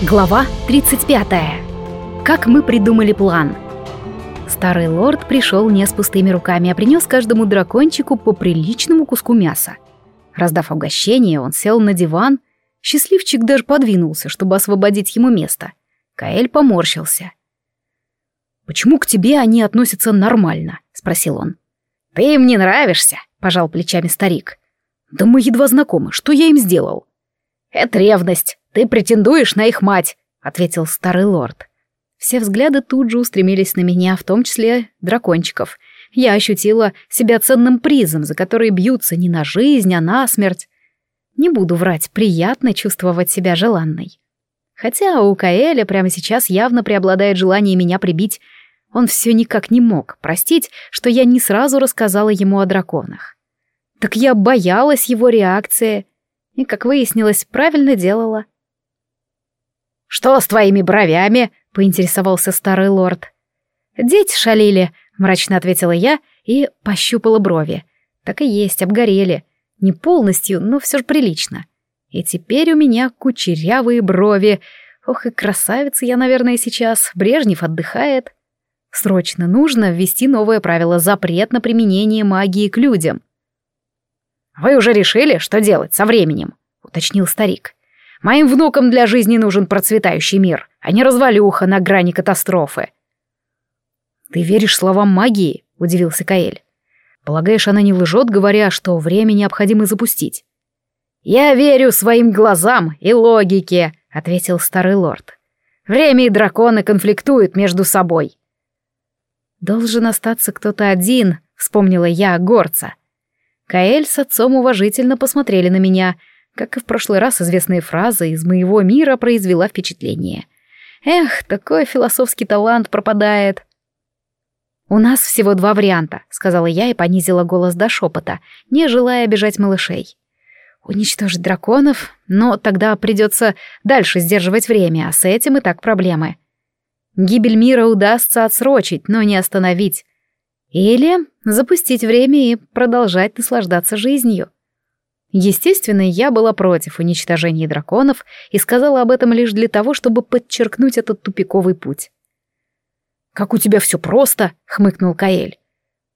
Глава 35. Как мы придумали план. Старый лорд пришел не с пустыми руками, а принес каждому дракончику по приличному куску мяса. Раздав угощение, он сел на диван. Счастливчик даже подвинулся, чтобы освободить ему место. Каэль поморщился. «Почему к тебе они относятся нормально?» — спросил он. «Ты им не нравишься», — пожал плечами старик. «Да мы едва знакомы. Что я им сделал?» «Это ревность. Ты претендуешь на их мать», — ответил старый лорд. Все взгляды тут же устремились на меня, в том числе дракончиков. Я ощутила себя ценным призом, за который бьются не на жизнь, а на смерть. Не буду врать, приятно чувствовать себя желанной. Хотя у Каэля прямо сейчас явно преобладает желание меня прибить. Он все никак не мог простить, что я не сразу рассказала ему о драконах. Так я боялась его реакции, и, как выяснилось, правильно делала. «Что с твоими бровями?» — поинтересовался старый лорд. «Дети шалили», — мрачно ответила я и пощупала брови. Так и есть, обгорели. Не полностью, но все же прилично. И теперь у меня кучерявые брови. Ох, и красавица я, наверное, сейчас. Брежнев отдыхает. Срочно нужно ввести новое правило — запрет на применение магии к людям. «Вы уже решили, что делать со временем?» — уточнил старик. «Моим внукам для жизни нужен процветающий мир, а не развалюха на грани катастрофы». «Ты веришь словам магии?» — удивился Каэль. «Полагаешь, она не лжет, говоря, что время необходимо запустить?» «Я верю своим глазам и логике», — ответил старый лорд. «Время и драконы конфликтуют между собой». «Должен остаться кто-то один», — вспомнила я горца. Каэль с отцом уважительно посмотрели на меня. Как и в прошлый раз, известная фраза из моего мира произвела впечатление. Эх, такой философский талант пропадает. «У нас всего два варианта», — сказала я и понизила голос до шепота, не желая обижать малышей. «Уничтожить драконов? Но тогда придется дальше сдерживать время, а с этим и так проблемы. Гибель мира удастся отсрочить, но не остановить. Или запустить время и продолжать наслаждаться жизнью. Естественно, я была против уничтожения драконов и сказала об этом лишь для того, чтобы подчеркнуть этот тупиковый путь. «Как у тебя все просто!» — хмыкнул Каэль.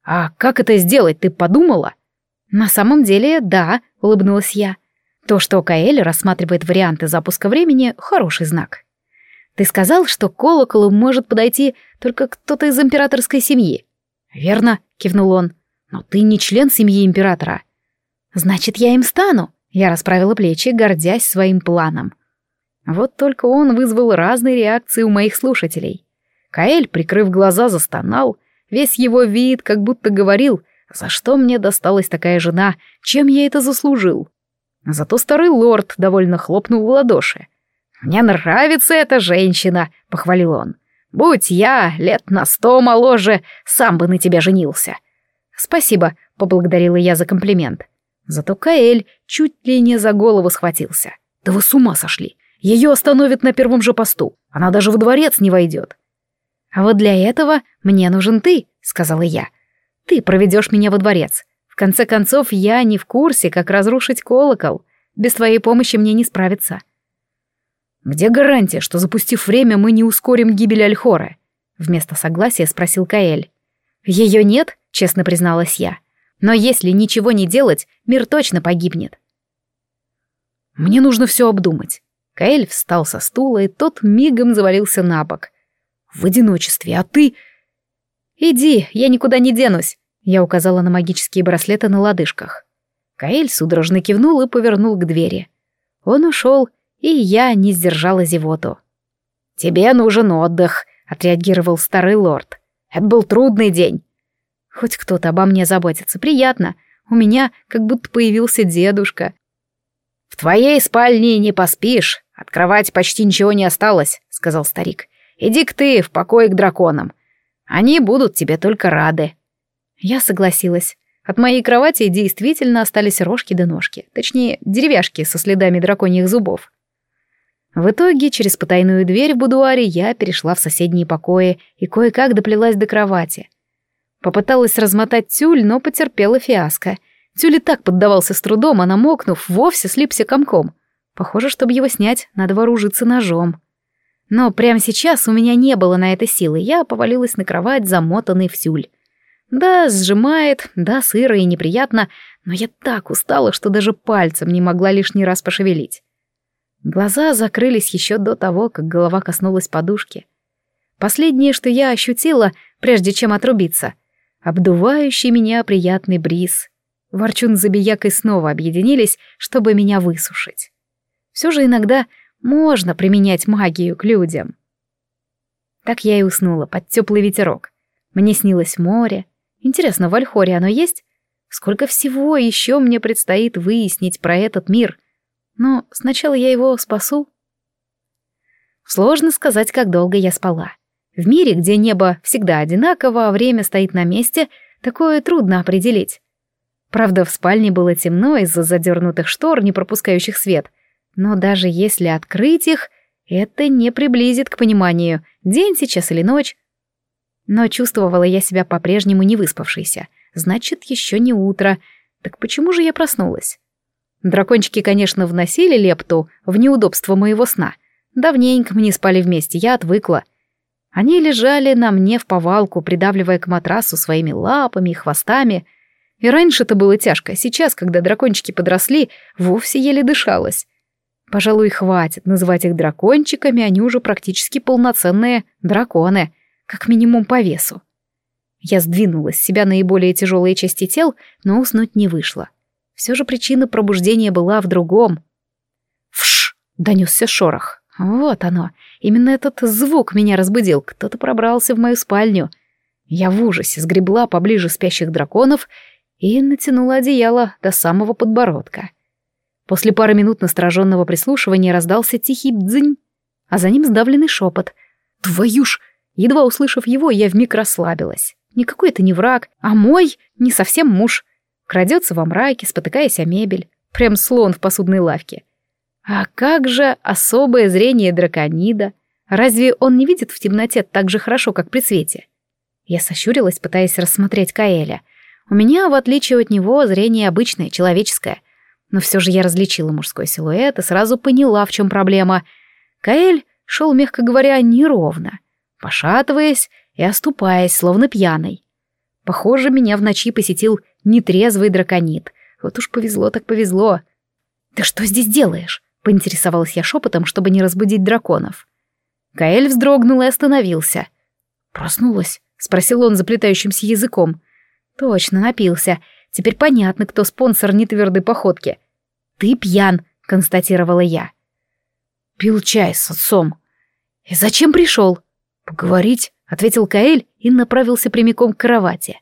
«А как это сделать, ты подумала?» «На самом деле, да», — улыбнулась я. То, что Каэль рассматривает варианты запуска времени, — хороший знак. Ты сказал, что к колоколу может подойти только кто-то из императорской семьи. «Верно», — кивнул он. «Но ты не член семьи императора». «Значит, я им стану», — я расправила плечи, гордясь своим планом. Вот только он вызвал разные реакции у моих слушателей. Каэль, прикрыв глаза, застонал. Весь его вид как будто говорил, за что мне досталась такая жена, чем я это заслужил. Зато старый лорд довольно хлопнул в ладоши. «Мне нравится эта женщина», — похвалил он. Будь я лет на сто моложе, сам бы на тебя женился. Спасибо, поблагодарила я за комплимент. Зато Каэль чуть ли не за голову схватился. Да вы с ума сошли. Ее остановят на первом же посту. Она даже в дворец не войдет. А вот для этого мне нужен ты, сказала я. Ты проведешь меня во дворец. В конце концов, я не в курсе, как разрушить колокол. Без твоей помощи мне не справиться. «Где гарантия, что, запустив время, мы не ускорим гибель Альхоры?» Вместо согласия спросил Каэль. «Ее нет», — честно призналась я. «Но если ничего не делать, мир точно погибнет». «Мне нужно все обдумать». Каэль встал со стула, и тот мигом завалился на бок. «В одиночестве, а ты...» «Иди, я никуда не денусь», — я указала на магические браслеты на лодыжках. Каэль судорожно кивнул и повернул к двери. Он ушел, и я не сдержала зевоту. «Тебе нужен отдых», — отреагировал старый лорд. «Это был трудный день». «Хоть кто-то обо мне заботится, приятно. У меня как будто появился дедушка». «В твоей спальне не поспишь, от кровати почти ничего не осталось», — сказал старик. «Иди-ка ты в покое к драконам. Они будут тебе только рады». Я согласилась. От моей кровати действительно остались рожки да ножки, точнее, деревяшки со следами драконьих зубов. В итоге через потайную дверь в будуаре я перешла в соседние покои и кое-как доплелась до кровати. Попыталась размотать тюль, но потерпела фиаско. Тюль и так поддавался с трудом, а намокнув, вовсе слипся комком. Похоже, чтобы его снять, надо вооружиться ножом. Но прямо сейчас у меня не было на это силы, я повалилась на кровать, замотанный в сюль. Да, сжимает, да, сыро и неприятно, но я так устала, что даже пальцем не могла лишний раз пошевелить. Глаза закрылись еще до того, как голова коснулась подушки. Последнее, что я ощутила, прежде чем отрубиться — обдувающий меня приятный бриз. Ворчун с Забиякой снова объединились, чтобы меня высушить. Все же иногда можно применять магию к людям. Так я и уснула под теплый ветерок. Мне снилось море. Интересно, в Альхоре оно есть? Сколько всего еще мне предстоит выяснить про этот мир. Но сначала я его спасу. Сложно сказать, как долго я спала. В мире, где небо всегда одинаково, а время стоит на месте, такое трудно определить. Правда, в спальне было темно из-за задернутых штор, не пропускающих свет — но даже если открыть их, это не приблизит к пониманию, день сейчас или ночь. Но чувствовала я себя по-прежнему не выспавшейся. Значит, еще не утро. Так почему же я проснулась? Дракончики, конечно, вносили лепту в неудобство моего сна. Давненько мы не спали вместе, я отвыкла. Они лежали на мне в повалку, придавливая к матрасу своими лапами и хвостами. И раньше это было тяжко, сейчас, когда дракончики подросли, вовсе еле дышалось. Пожалуй, хватит называть их дракончиками, они уже практически полноценные драконы, как минимум по весу. Я сдвинула с себя наиболее тяжелые части тел, но уснуть не вышло. Все же причина пробуждения была в другом. Вш! донесся шорох. Вот оно. Именно этот звук меня разбудил. Кто-то пробрался в мою спальню. Я в ужасе сгребла поближе спящих драконов и натянула одеяло до самого подбородка. После пары минут настороженного прислушивания раздался тихий бдзынь, а за ним сдавленный шепот. «Твою ж!» Едва услышав его, я вмиг расслабилась. Никакой это не враг, а мой не совсем муж. Крадется во мраке, спотыкаясь о мебель. Прям слон в посудной лавке. А как же особое зрение драконида? Разве он не видит в темноте так же хорошо, как при свете? Я сощурилась, пытаясь рассмотреть Каэля. У меня, в отличие от него, зрение обычное, человеческое — но все же я различила мужской силуэт и сразу поняла, в чем проблема. Каэль шел, мягко говоря, неровно, пошатываясь и оступаясь, словно пьяный. Похоже, меня в ночи посетил нетрезвый драконит. Вот уж повезло так повезло. «Ты что здесь делаешь?» — поинтересовалась я шепотом, чтобы не разбудить драконов. Каэль вздрогнул и остановился. «Проснулась?» — спросил он заплетающимся языком. «Точно, напился. Теперь понятно, кто спонсор нетвердой походки. «Ты пьян», — констатировала я. «Пил чай с отцом». «И зачем пришел?» «Поговорить», — ответил Каэль и направился прямиком к кровати.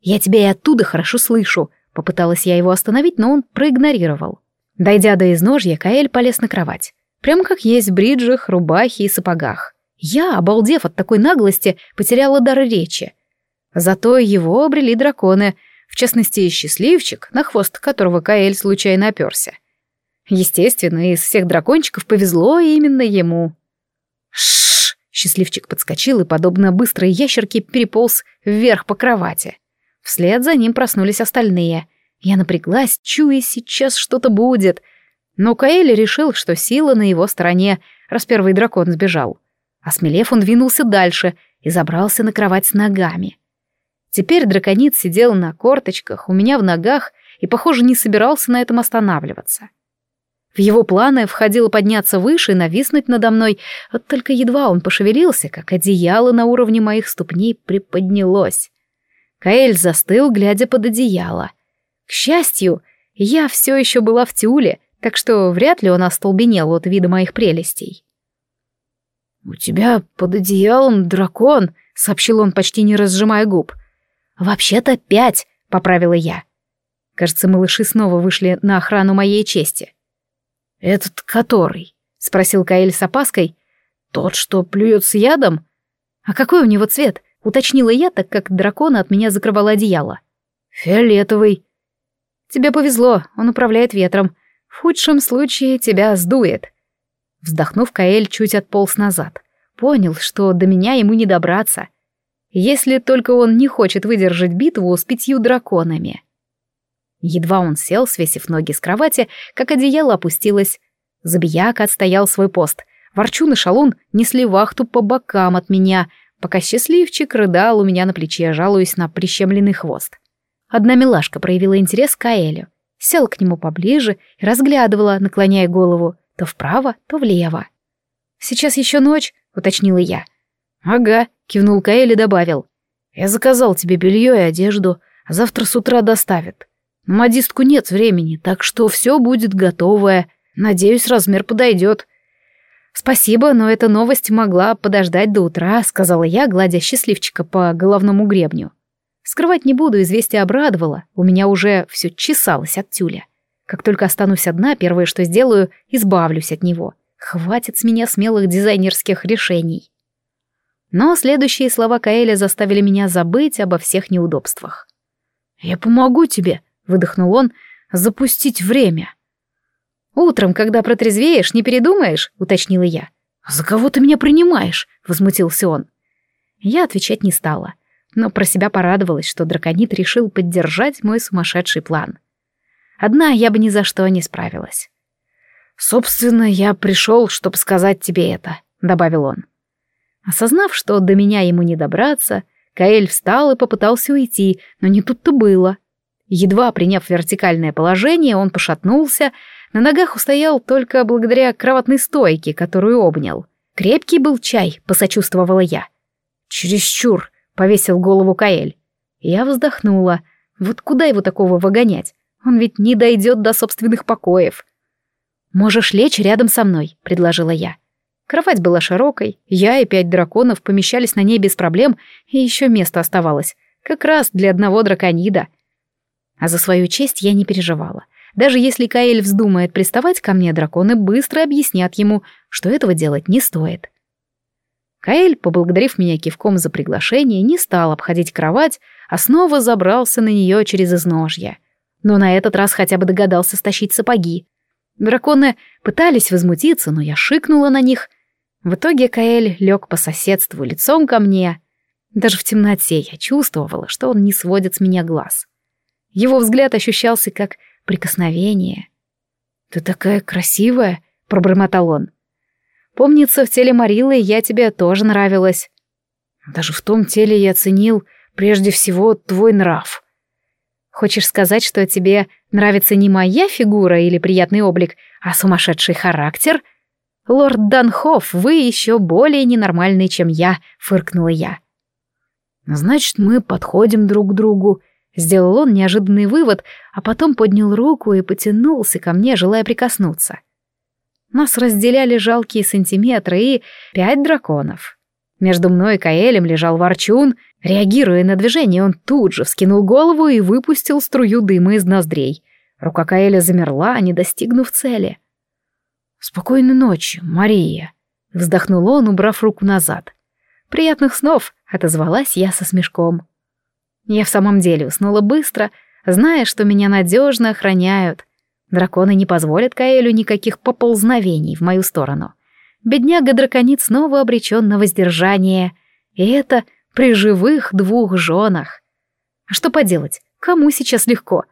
«Я тебя и оттуда хорошо слышу», — попыталась я его остановить, но он проигнорировал. Дойдя до изножья, Каэль полез на кровать. Прямо как есть в бриджах, рубахе и сапогах. Я, обалдев от такой наглости, потеряла дар речи. Зато его обрели драконы — в частности, счастливчик, на хвост которого Каэль случайно оперся. Естественно, из всех дракончиков повезло именно ему. Шш! Счастливчик подскочил и, подобно быстрой ящерке, переполз вверх по кровати. Вслед за ним проснулись остальные. Я напряглась, чуя, сейчас что-то будет. Но Каэль решил, что сила на его стороне, раз первый дракон сбежал. Осмелев, он двинулся дальше и забрался на кровать с ногами. Теперь драконит сидел на корточках у меня в ногах и, похоже, не собирался на этом останавливаться. В его планы входило подняться выше и нависнуть надо мной, вот только едва он пошевелился, как одеяло на уровне моих ступней приподнялось. Каэль застыл, глядя под одеяло. К счастью, я все еще была в тюле, так что вряд ли он остолбенел от вида моих прелестей. «У тебя под одеялом дракон», — сообщил он, почти не разжимая губ. «Вообще-то пять», — поправила я. Кажется, малыши снова вышли на охрану моей чести. «Этот который?» — спросил Каэль с опаской. «Тот, что плюет с ядом?» «А какой у него цвет?» — уточнила я, так как дракона от меня закрывало одеяло. «Фиолетовый». «Тебе повезло, он управляет ветром. В худшем случае тебя сдует». Вздохнув, Каэль чуть отполз назад. Понял, что до меня ему не добраться если только он не хочет выдержать битву с пятью драконами. Едва он сел, свесив ноги с кровати, как одеяло опустилось. Забияк отстоял свой пост. Ворчун и Шалун несли вахту по бокам от меня, пока счастливчик рыдал у меня на плече, жалуясь на прищемленный хвост. Одна милашка проявила интерес к Аэлю, села к нему поближе и разглядывала, наклоняя голову то вправо, то влево. «Сейчас еще ночь», — уточнила я. «Ага», — кивнул Каэль и добавил. «Я заказал тебе белье и одежду, а завтра с утра доставят. На модистку нет времени, так что все будет готовое. Надеюсь, размер подойдет». «Спасибо, но эта новость могла подождать до утра», — сказала я, гладя счастливчика по головному гребню. Скрывать не буду, известие обрадовало, у меня уже все чесалось от тюля. Как только останусь одна, первое, что сделаю, избавлюсь от него. Хватит с меня смелых дизайнерских решений. Но следующие слова Каэля заставили меня забыть обо всех неудобствах. «Я помогу тебе», — выдохнул он, — «запустить время». «Утром, когда протрезвеешь, не передумаешь?» — уточнила я. «За кого ты меня принимаешь?» — возмутился он. Я отвечать не стала, но про себя порадовалась, что драконит решил поддержать мой сумасшедший план. Одна я бы ни за что не справилась. «Собственно, я пришел, чтобы сказать тебе это», — добавил он. Осознав, что до меня ему не добраться, Каэль встал и попытался уйти, но не тут-то было. Едва приняв вертикальное положение, он пошатнулся, на ногах устоял только благодаря кроватной стойке, которую обнял. Крепкий был чай, посочувствовала я. «Чересчур», — повесил голову Каэль. Я вздохнула. Вот куда его такого выгонять? Он ведь не дойдет до собственных покоев. «Можешь лечь рядом со мной», — предложила я. Кровать была широкой, я и пять драконов помещались на ней без проблем, и еще место оставалось, как раз для одного драконида. А за свою честь я не переживала. Даже если Каэль вздумает приставать ко мне, драконы быстро объяснят ему, что этого делать не стоит. Каэль, поблагодарив меня кивком за приглашение, не стал обходить кровать, а снова забрался на нее через изножье. Но на этот раз хотя бы догадался стащить сапоги. Драконы пытались возмутиться, но я шикнула на них. В итоге Каэль лег по соседству лицом ко мне. Даже в темноте я чувствовала, что он не сводит с меня глаз. Его взгляд ощущался как прикосновение. «Ты такая красивая!» — пробормотал он. «Помнится, в теле Марилы я тебе тоже нравилась». «Даже в том теле я ценил прежде всего твой нрав». Хочешь сказать, что тебе нравится не моя фигура или приятный облик, а сумасшедший характер? Лорд Данхоф, вы еще более ненормальный, чем я, фыркнула я. Значит, мы подходим друг к другу. Сделал он неожиданный вывод, а потом поднял руку и потянулся ко мне, желая прикоснуться. Нас разделяли жалкие сантиметры и пять драконов. Между мной и Каэлем лежал ворчун. Реагируя на движение, он тут же вскинул голову и выпустил струю дыма из ноздрей. Рука Каэля замерла, не достигнув цели. «Спокойной ночи, Мария», — вздохнул он, убрав руку назад. «Приятных снов», — отозвалась я со смешком. Я в самом деле уснула быстро, зная, что меня надежно охраняют. Драконы не позволят Каэлю никаких поползновений в мою сторону. Бедняга-драконит снова обречен на воздержание. И это при живых двух женах. А что поделать, кому сейчас легко?